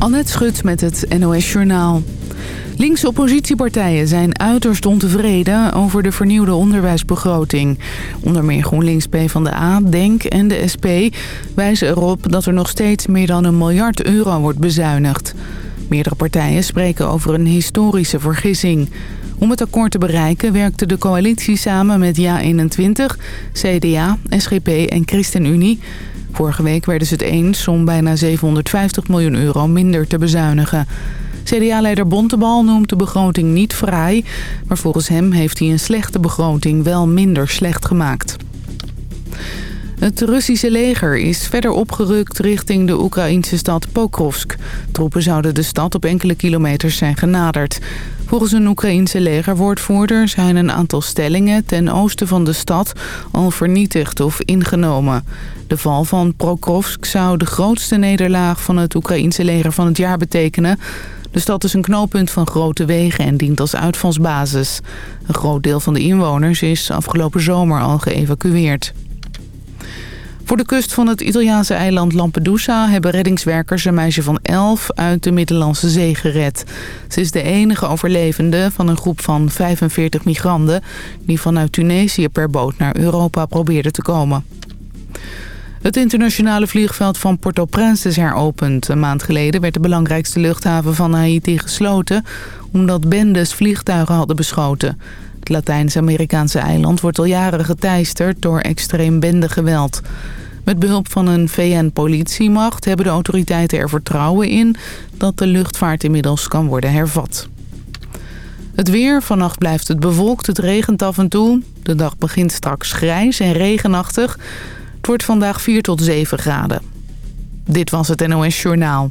Annette Schut met het NOS Journaal. Linkse oppositiepartijen zijn uiterst ontevreden over de vernieuwde onderwijsbegroting. Onder meer GroenLinks PvdA, DENK en de SP wijzen erop dat er nog steeds meer dan een miljard euro wordt bezuinigd. Meerdere partijen spreken over een historische vergissing. Om het akkoord te bereiken werkte de coalitie samen met JA21, CDA, SGP en ChristenUnie... Vorige week werden ze het eens om bijna 750 miljoen euro minder te bezuinigen. CDA-leider Bontebal noemt de begroting niet vrij... maar volgens hem heeft hij een slechte begroting wel minder slecht gemaakt. Het Russische leger is verder opgerukt richting de Oekraïnse stad Pokrovsk. Troepen zouden de stad op enkele kilometers zijn genaderd. Volgens een Oekraïense legerwoordvoerder zijn een aantal stellingen ten oosten van de stad al vernietigd of ingenomen. De val van Pokrovsk zou de grootste nederlaag van het Oekraïense leger van het jaar betekenen. De stad is een knooppunt van grote wegen en dient als uitvalsbasis. Een groot deel van de inwoners is afgelopen zomer al geëvacueerd. Voor de kust van het Italiaanse eiland Lampedusa hebben reddingswerkers een meisje van 11 uit de Middellandse Zee gered. Ze is de enige overlevende van een groep van 45 migranten die vanuit Tunesië per boot naar Europa probeerden te komen. Het internationale vliegveld van Port-au-Prince is heropend. Een maand geleden werd de belangrijkste luchthaven van Haiti gesloten... omdat bendes vliegtuigen hadden beschoten. Het Latijns-Amerikaanse eiland wordt al jaren geteisterd door extreem bendegeweld. Met behulp van een VN-politiemacht hebben de autoriteiten er vertrouwen in... dat de luchtvaart inmiddels kan worden hervat. Het weer, vannacht blijft het bewolkt, het regent af en toe. De dag begint straks grijs en regenachtig. Het wordt vandaag 4 tot 7 graden. Dit was het NOS Journaal.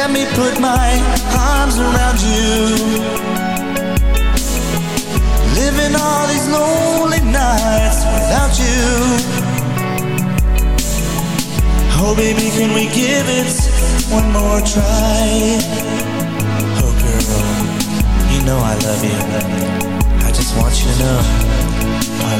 Let me put my arms around you. Living all these lonely nights without you. Oh baby, can we give it one more try? Oh girl, you know I love you.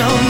show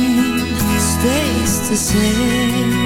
the same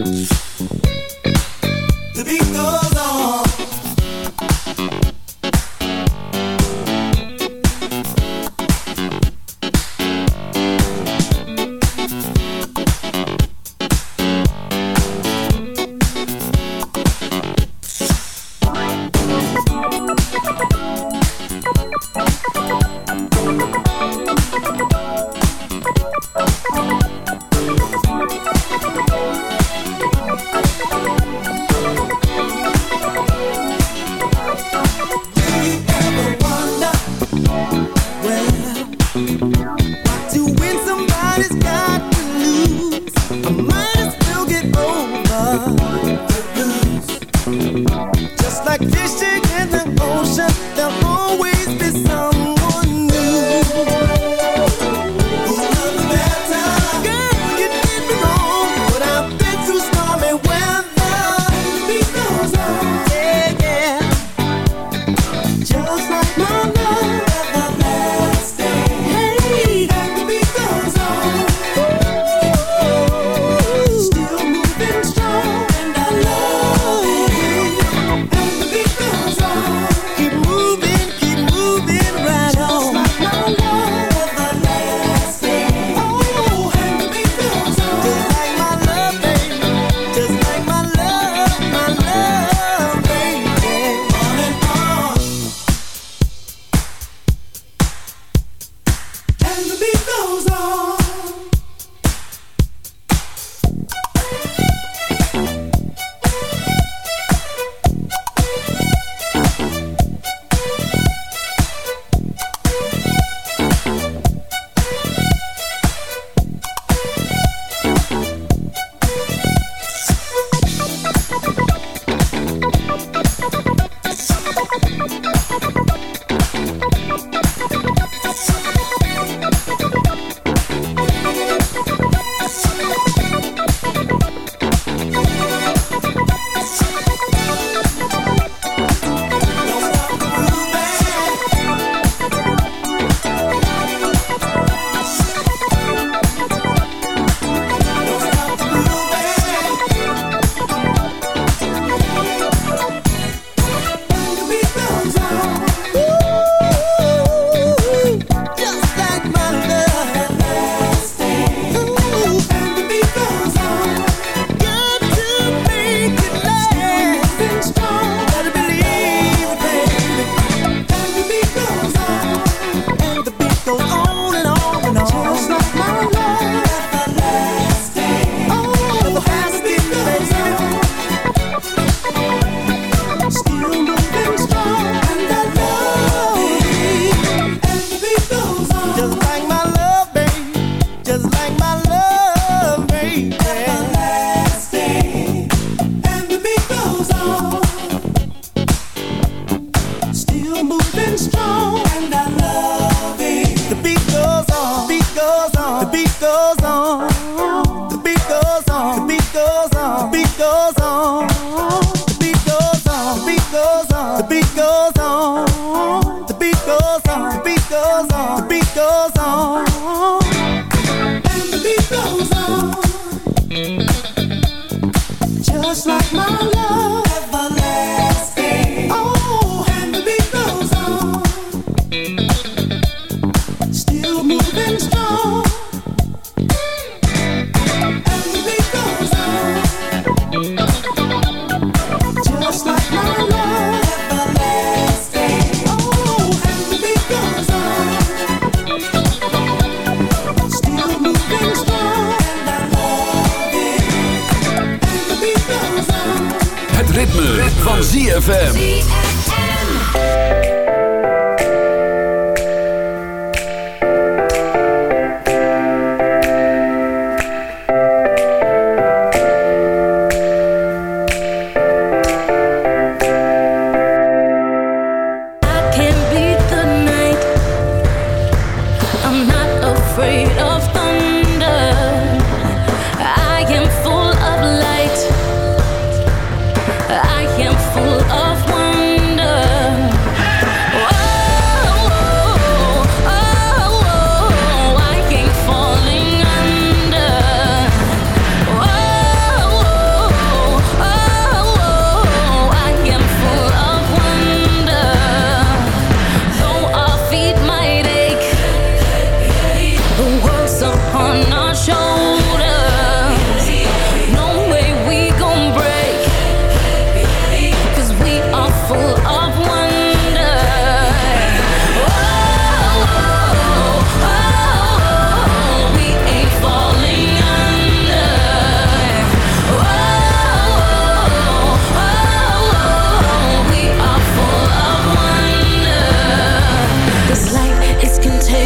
The just like my love.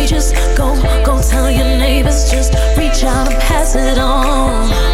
contagious. Go, go tell your neighbors, just reach out and pass it on.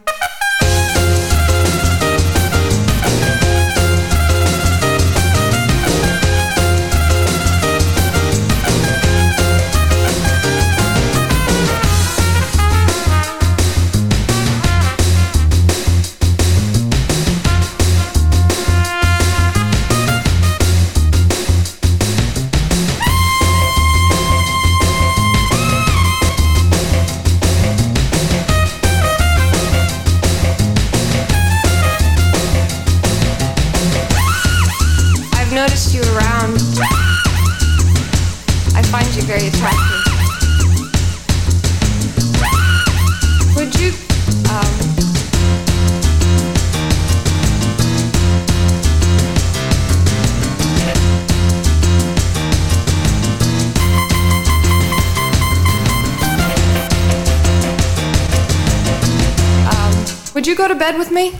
bed with me?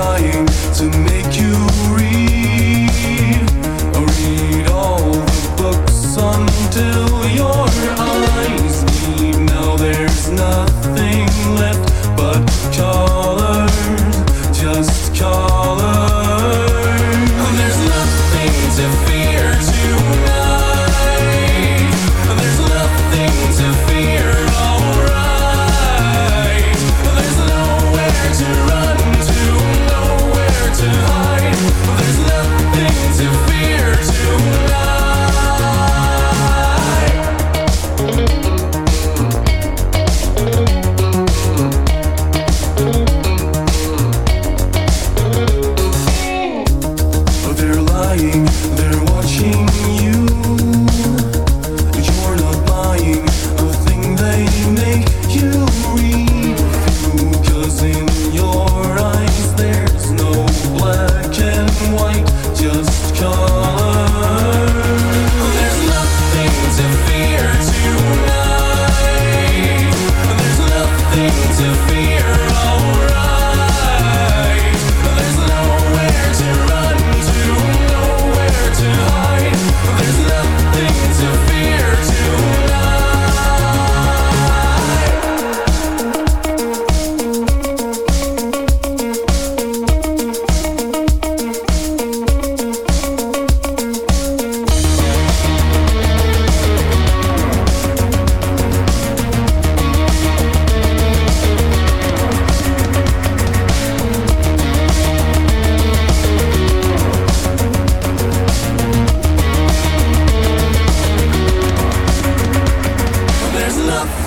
trying to make you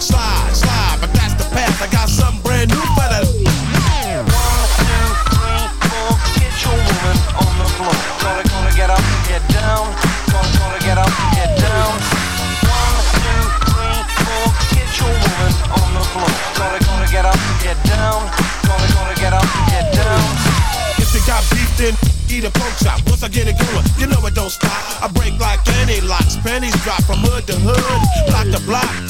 Slide, slide, but that's the path. I got something brand new for the. Woman on the floor. Kitch your movin' on the floor. It gonna get up, get down, they gonna get up, get down. If you got beef, then eat a pork chop. Once I get it going, you know it don't stop. I break like any locks, pennies drop from hood to hood, block to block.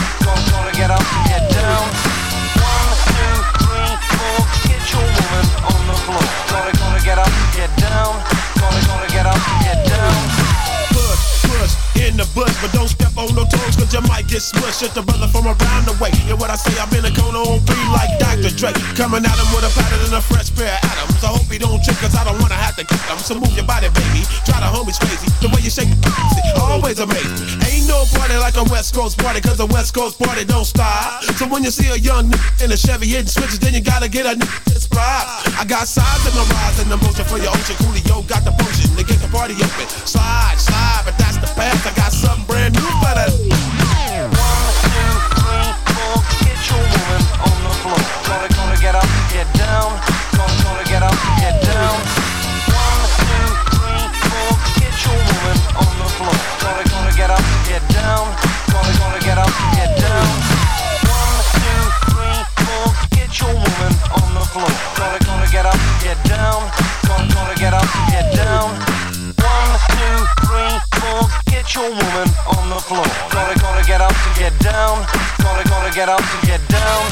brushed at the brother from around the way. And what I say, I'm in a cone on three like Dr. Dre. Coming at him with a pattern and a fresh pair of atoms. I hope he don't trip, cause I don't wanna have to kick him. So move your body, baby. Try the homies crazy. The way you shake it, always amazing. No party like a West Coast party, cause a West Coast party don't stop. So when you see a young nigga in a Chevy hitting switches, then you gotta get a nigga that's pride. I got sides in my rise and the motion for your ocean. Coolio got the potion to get the party open. Slide, slide, but that's the path. I got something brand new for that. get up and get down. get down. Gotta get up, get down. One, two, three, four. Get your woman on the floor. Gotta gotta get up, get down. Gotta get up, get down. One, two, three, four. Get your woman on the floor. Get up, get down. Get up, get down.